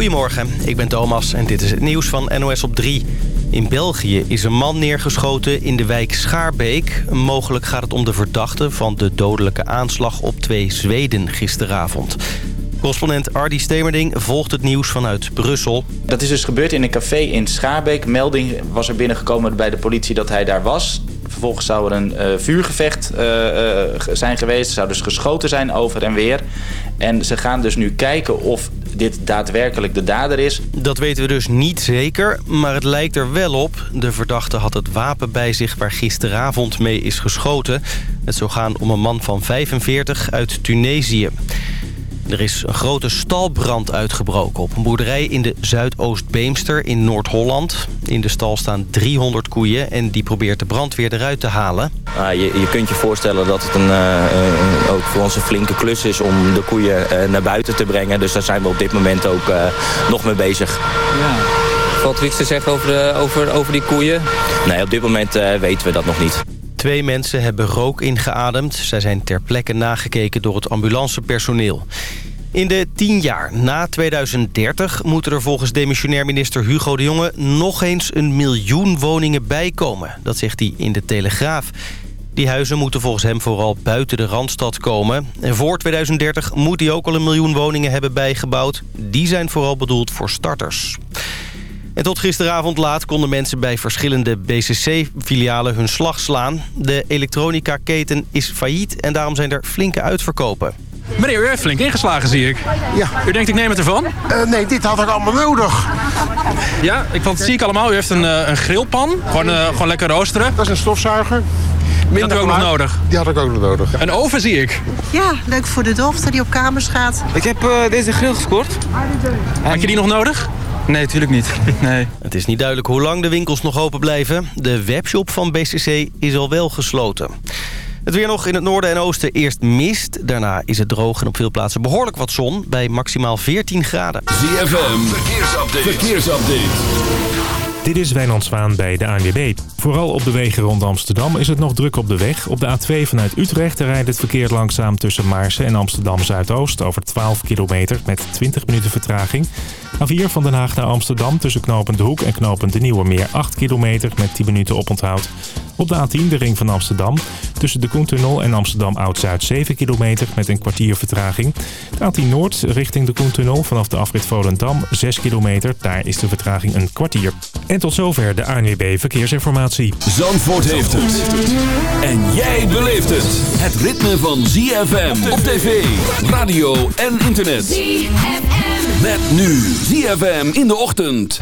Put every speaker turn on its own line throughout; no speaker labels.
Goedemorgen, ik ben Thomas en dit is het nieuws van NOS op 3. In België is een man neergeschoten in de wijk Schaarbeek. Mogelijk gaat het om de verdachte van de dodelijke aanslag op twee Zweden gisteravond. Correspondent Ardy Stemerding volgt het nieuws vanuit Brussel.
Dat is dus gebeurd in een café in Schaarbeek. Melding was er binnengekomen bij de politie dat hij daar was. Vervolgens zou er een uh, vuurgevecht uh, uh, zijn geweest. Er zou dus geschoten zijn over en weer. En ze gaan dus nu kijken of dit daadwerkelijk de dader is.
Dat weten we dus niet zeker, maar het lijkt er wel op. De verdachte had het wapen bij zich waar gisteravond mee is geschoten. Het zou gaan om een man van 45 uit Tunesië. Er is een grote stalbrand uitgebroken op een boerderij in de Zuidoost-Beemster in Noord-Holland. In de stal staan 300 koeien en die probeert de brandweer eruit te halen.
Ah, je, je, kunt je voorstellen dat het een, uh, ook voor ons een flinke klus is om de koeien uh, naar buiten te brengen. Dus daar zijn we op dit moment ook uh, nog mee bezig.
Ja. Valt er iets te zeggen over, de, over, over die koeien?
Nee, op dit moment weten we dat nog niet.
Twee mensen hebben rook ingeademd. Zij zijn ter plekke nagekeken door het ambulancepersoneel. In de tien jaar na 2030 moeten er volgens demissionair minister Hugo de Jonge... nog eens een miljoen woningen bijkomen. Dat zegt hij in de Telegraaf. Die huizen moeten volgens hem vooral buiten de Randstad komen. En voor 2030 moet hij ook al een miljoen woningen hebben bijgebouwd. Die zijn vooral bedoeld voor starters. En tot gisteravond laat konden mensen bij verschillende BCC-filialen hun slag slaan. De elektronica-keten is failliet en daarom zijn er flinke uitverkopen.
Meneer, u heeft flink ingeslagen, zie ik.
Ja.
U denkt, ik neem het ervan?
Uh, nee, dit had ik allemaal nodig.
Ja, ik, want zie ik allemaal. U heeft een, uh, een grillpan. Gewoon, uh, gewoon lekker roosteren.
Dat is een stofzuiger.
Die had u ook nog nodig?
Die had ik ook nog nodig.
Een oven zie ik.
Ja, leuk voor de dochter die op kamers gaat.
Ik heb deze grill gescoord.
Had je die nog nodig?
Nee, natuurlijk niet. Nee.
Het is niet duidelijk hoe lang de winkels nog open blijven. De webshop van BCC is al wel gesloten. Het weer nog in het noorden en oosten eerst mist. Daarna is het droog en op veel plaatsen behoorlijk wat zon... bij maximaal 14 graden.
ZFM, verkeersupdate. verkeersupdate.
Dit is Wijnand Zwaan bij de ANWB. Vooral op de wegen rond Amsterdam is het nog druk op de weg. Op de A2 vanuit Utrecht rijdt het verkeer langzaam tussen Maarsen en Amsterdam Zuidoost... over 12 kilometer met 20 minuten vertraging. A4 van Den Haag naar Amsterdam tussen Knopend de Hoek en Knopend de Nieuwe Meer 8 kilometer met 10 minuten oponthoud. Op de A10 de ring van Amsterdam tussen de Koentunnel en Amsterdam Oud-Zuid 7 kilometer met een kwartier vertraging. De A10 Noord richting de Koentunnel vanaf de afrit Volendam 6 kilometer. Daar is de vertraging een kwartier. En tot zover de ANWB Verkeersinformatie.
Zandvoort heeft het. En jij beleeft het. Het ritme van ZFM op tv, radio en internet. ZFM. Met nu ZFM in de ochtend.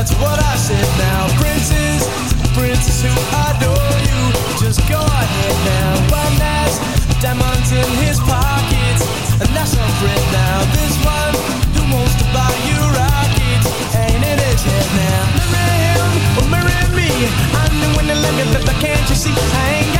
that's
what I said now. Princess, princess who adore you. Just go ahead now. One has diamonds in his pockets, and that's a friend now. This one who wants to buy you rockets, ain't in his head now? Marry him or marry me. I'm the one to let me but can't you see I ain't got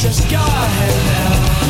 Just go ahead now.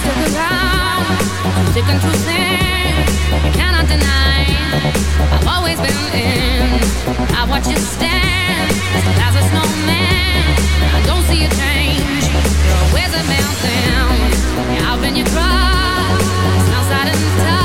stick around. I'm sticking to things you cannot deny. I've always been in. I watch you stand as a snowman. I don't see you change. You're a man. Yeah, I've been your cross, outside and
inside.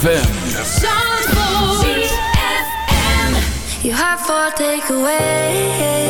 ZFM.
You have for takeaway.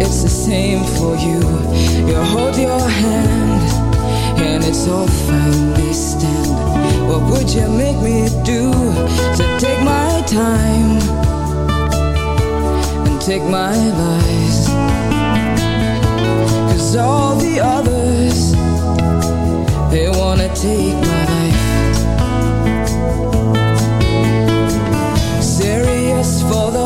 it's the same for you. You hold your hand, and it's all family stand. What would you make me do to take my time and take my advice? Cause all the others, they wanna take my life. Serious for the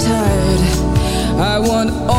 Tired. I want all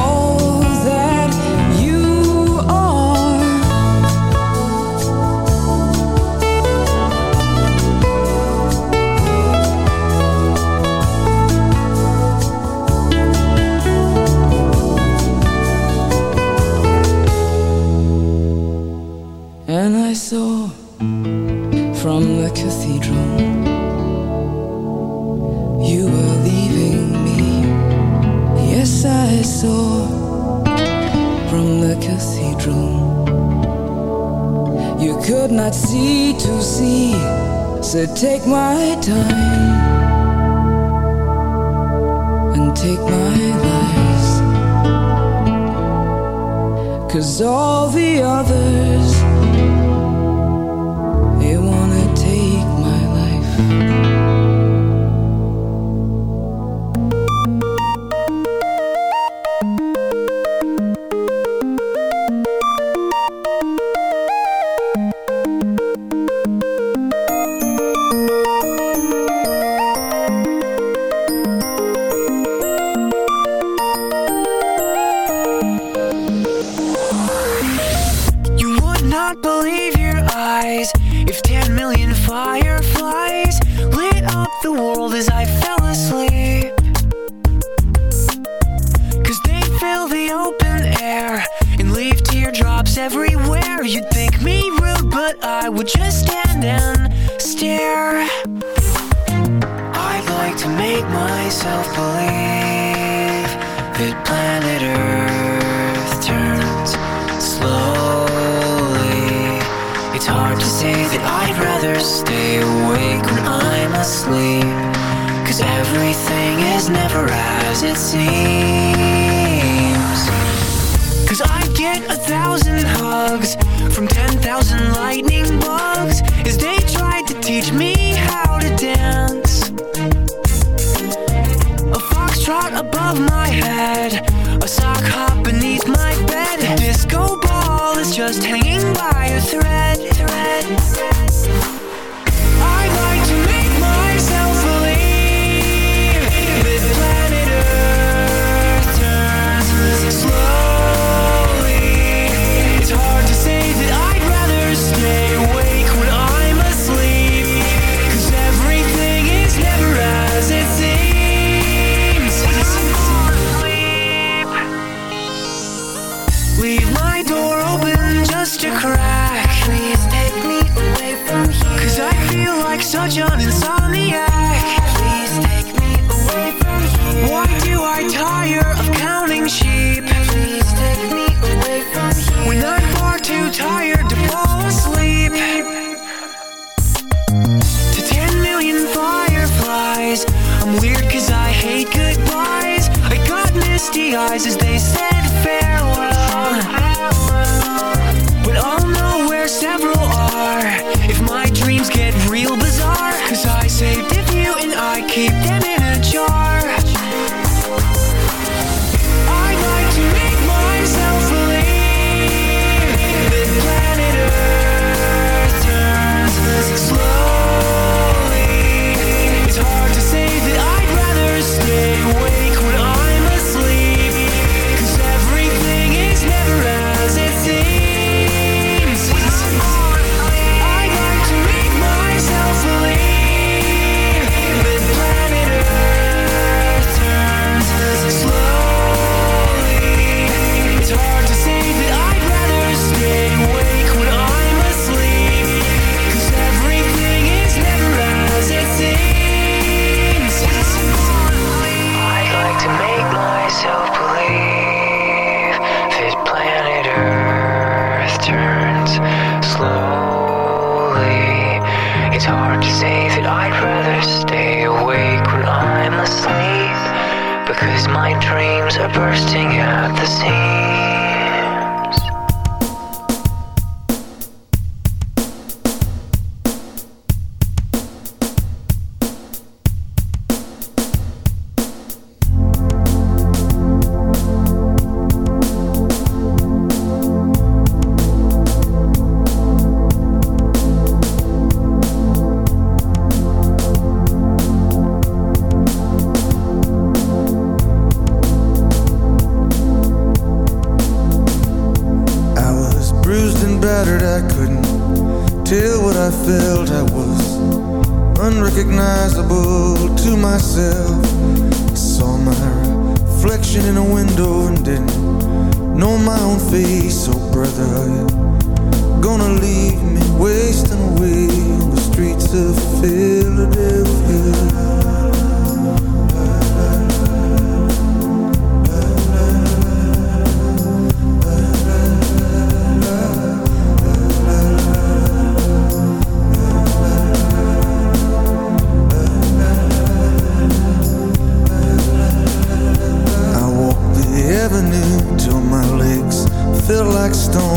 thousand hugs from ten thousand lightning bugs as they tried to teach me how to dance. A foxtrot above my head, a sock hop beneath my bed. A disco ball is just hanging by a thread. thread. I like to make myself.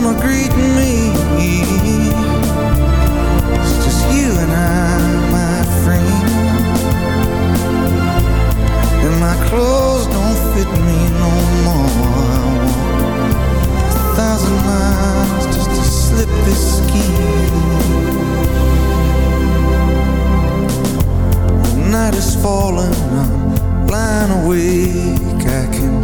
gonna greet me. It's just you
and I, my friend. And my clothes don't fit me no more. A thousand miles just to slip this ski The
night is falling, I'm blind awake. I can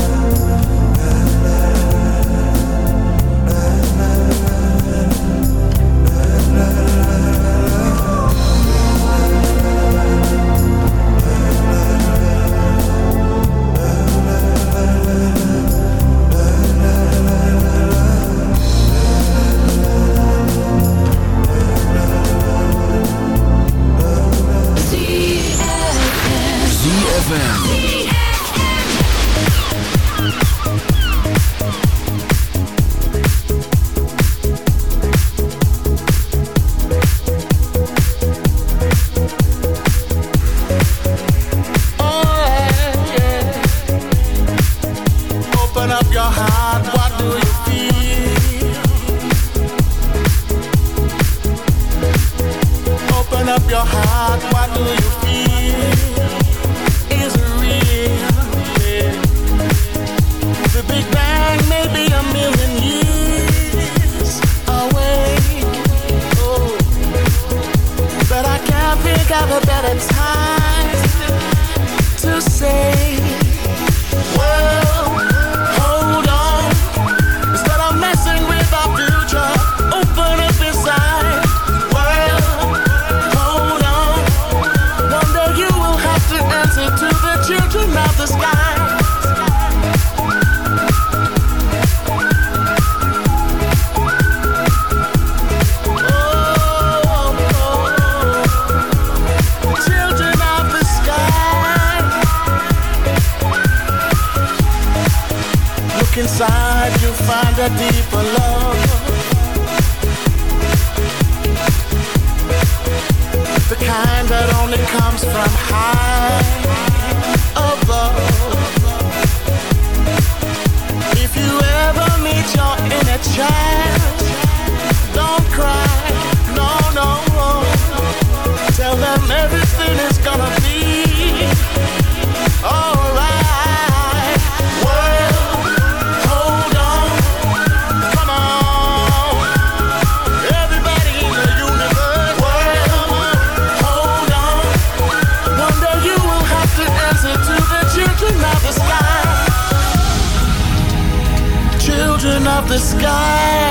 the
sky.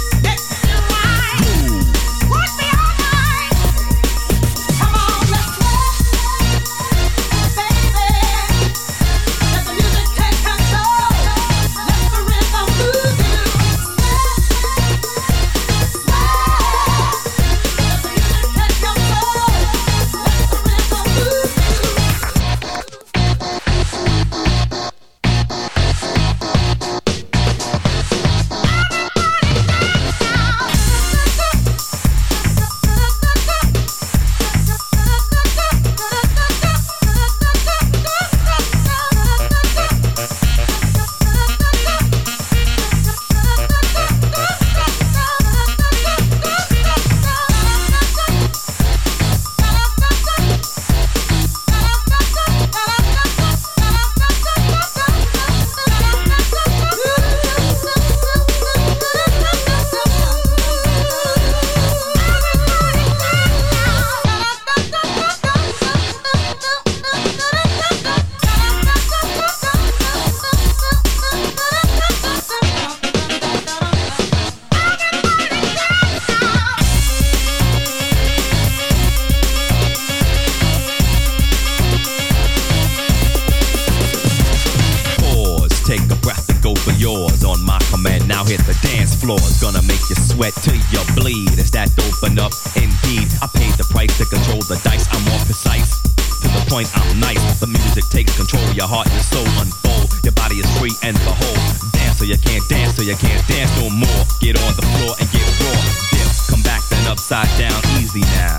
Your heart and soul unfold. Your body is free and behold. Dance so you can't dance, so you can't dance no more. Get on the floor and get raw. Dip, come back then upside down, easy now.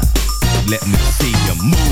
Let me see you move.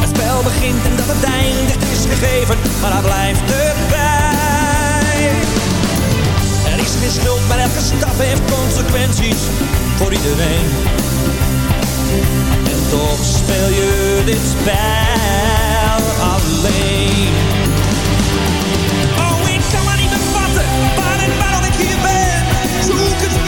Het spel begint en dat het eindigt is gegeven, maar hij blijft erbij. Er is geen schuld, maar elke stap heeft consequenties voor iedereen. En toch speel je dit spel alleen. Oh, ik kan maar niet bevatten waar en waarom ik hier ben. Zoek het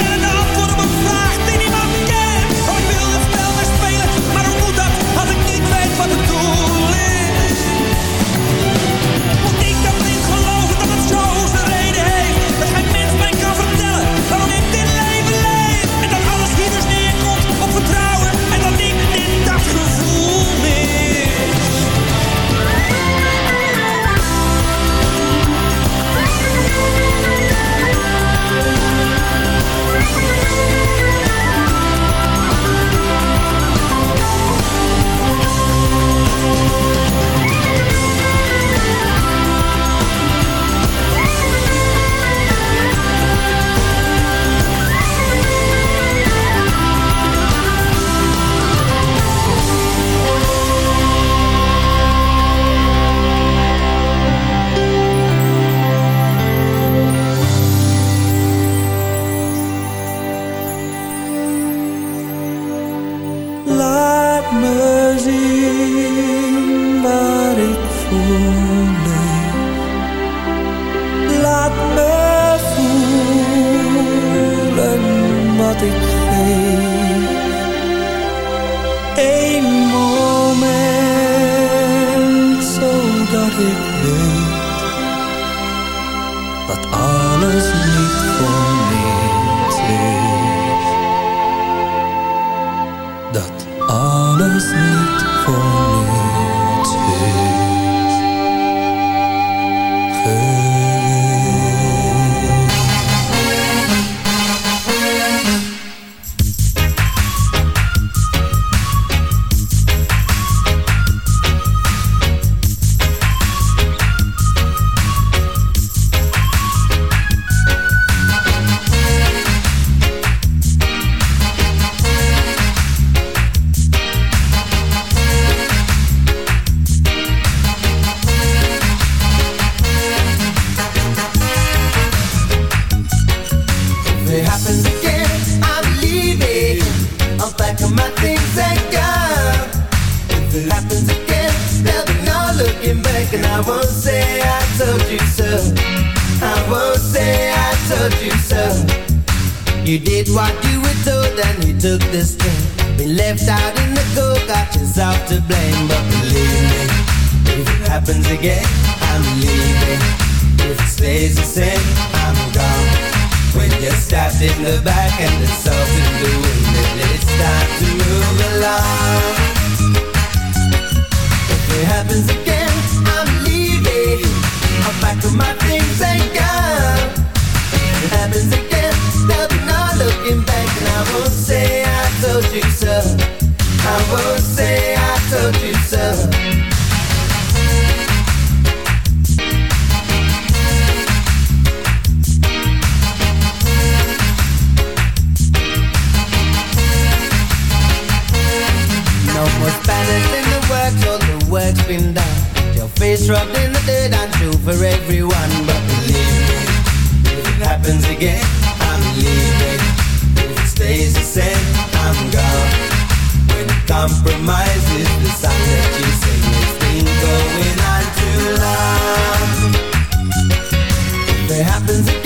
dat alles
niet.
work's been done. Your face rubbed in the dirt and true for everyone. But believe me, if it happens again, I'm leaving. If it stays the same, I'm gone. When it compromises the sign that you say it's been going on too long. If it happens again,